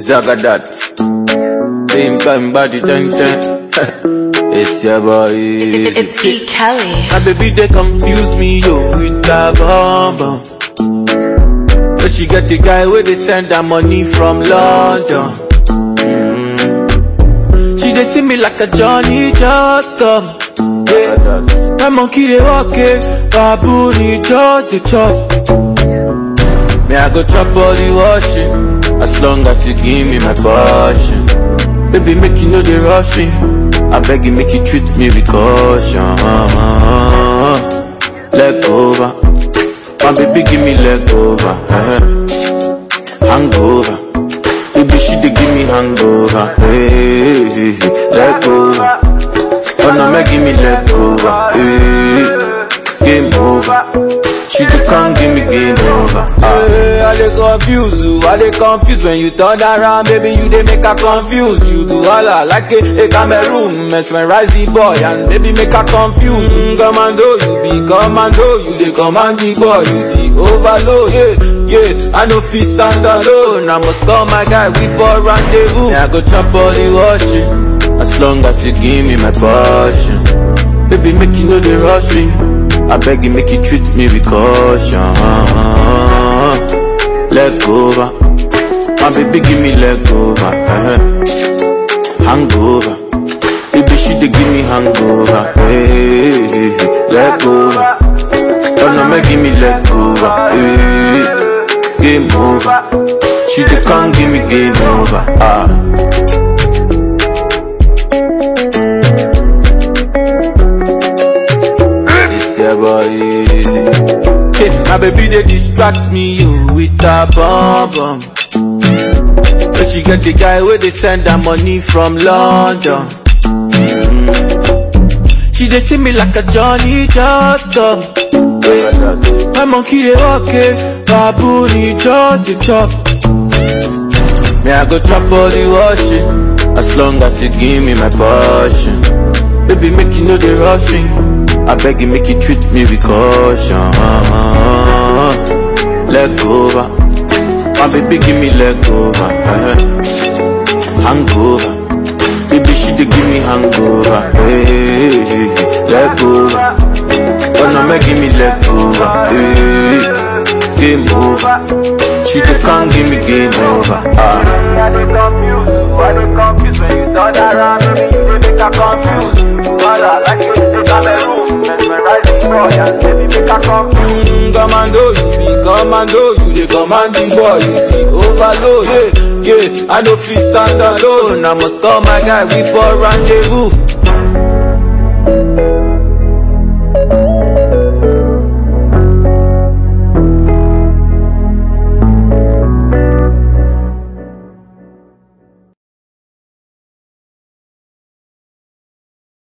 Zagadat. Same time body ten ten. it's your boy. It's, it's. Kelly. My baby they confuse me yo with that bomb bomb. But she got the guy where they send her money from London. Mm. She they see me like a Johnny just come. Yeah. My monkey they walk it, baboon he just the chop. Me I go chop all the washing, as long as you give me my passion. Baby make you know they rush me, I beg you make you treat me with caution. Leg over, my baby give me leg over, eh. hangover. Baby she dey give me hangover, hey, hey, hey. leg over. Oh no, make give me leg over, hey, game over. She dey come give me game over. Hey, I confuse you, I they confuse when you turn around, baby you they make her confuse. You do all I like a, a Cameroon, mesmerize the boy and baby make her confuse. Mm, commando, you be commando, you dey command the boy, you the overload. Yeah, yeah, I no fit stand alone, I must call my guy, we for rendezvous. Yeah, I go chop all the washing, as long as you give me my passion. Baby make you know they rush me. I beg you, make you treat me with caution. Leg over, my baby, give me leg over. eh. eh. Hangover, baby, she dey give me hangover. Hey, hey, hey. leg over, oh no, make give me leg over. Eh, hey, eh, game over, she dey come give me game over. Ah. Your boy Eazi. My baby they distract me you with a bomb bomb. But she get the guy where they send her money from London. Mm. She they see me like a Johnny just. Yeah. My monkey they walk it, baboon he just the chop. Me I go chop all the washing, as long as you give me my portion. Baby make you know they rush. I beg you make you treat me with caution. Leg over, my baby give me leg over. eh. Hangover, baby she dey give me hangover. Hey, hey, hey. leg over, oh no make give me leg over. Hey, game over, she dey come give me game over. Ah. I dey confuse you, I dey confuse when you turn around, baby you dey make her confuse. Wala like you dey Cameroon, mesmerize the boy baby make. Mm, commando, you be commando, you the boy, you see overload. Yeah, yeah, I no fit stand alone, I must call my guy, we for rendezvous.